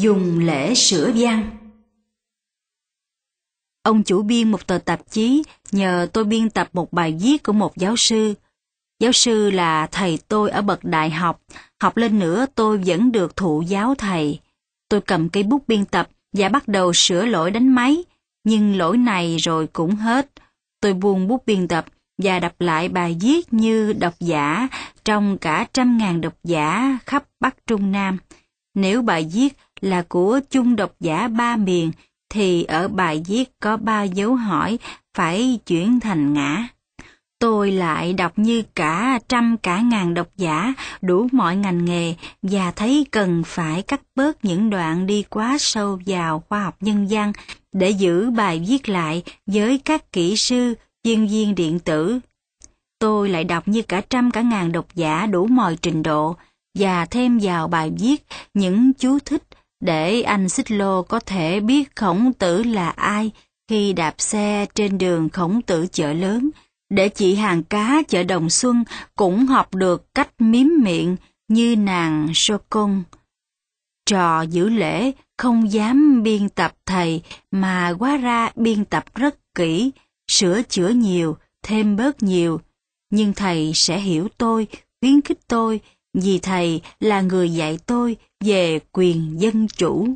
Dùng lễ sửa văn Ông chủ biên một tờ tạp chí nhờ tôi biên tập một bài viết của một giáo sư. Giáo sư là thầy tôi ở bậc đại học, học lên nữa tôi vẫn được thụ giáo thầy. Tôi cầm cây bút biên tập và bắt đầu sửa lỗi đánh máy, nhưng lỗi này rồi cũng hết. Tôi buông bút biên tập và đọc lại bài viết như độc giả trong cả trăm ngàn độc giả khắp Bắc Trung Nam. Nếu bài viết là của chung độc giả ba miền, thì ở bài viết có ba dấu hỏi phải chuyển thành ngã. Tôi lại đọc như cả trăm cả ngàn độc giả đủ mọi ngành nghề và thấy cần phải cắt bớt những đoạn đi quá sâu vào khoa học nhân văn để giữ bài viết lại với các kỹ sư, chuyên viên điện tử. Tôi lại đọc như cả trăm cả ngàn độc giả đủ mọi trình độ và thêm vào bài viết những chú thích để anh Xích Lô có thể biết khổng tử là ai khi đạp xe trên đường khổng tử chợ lớn, để chị hàng cá chợ Đồng Xuân cũng học được cách miếm miệng như nàng sô cung Trò giữ lễ không dám biên tập thầy mà quá ra biên tập rất kỹ, sửa chữa nhiều, thêm bớt nhiều. Nhưng thầy sẽ hiểu tôi, khuyến khích tôi, vì thầy là người dạy tôi về quyền dân chủ.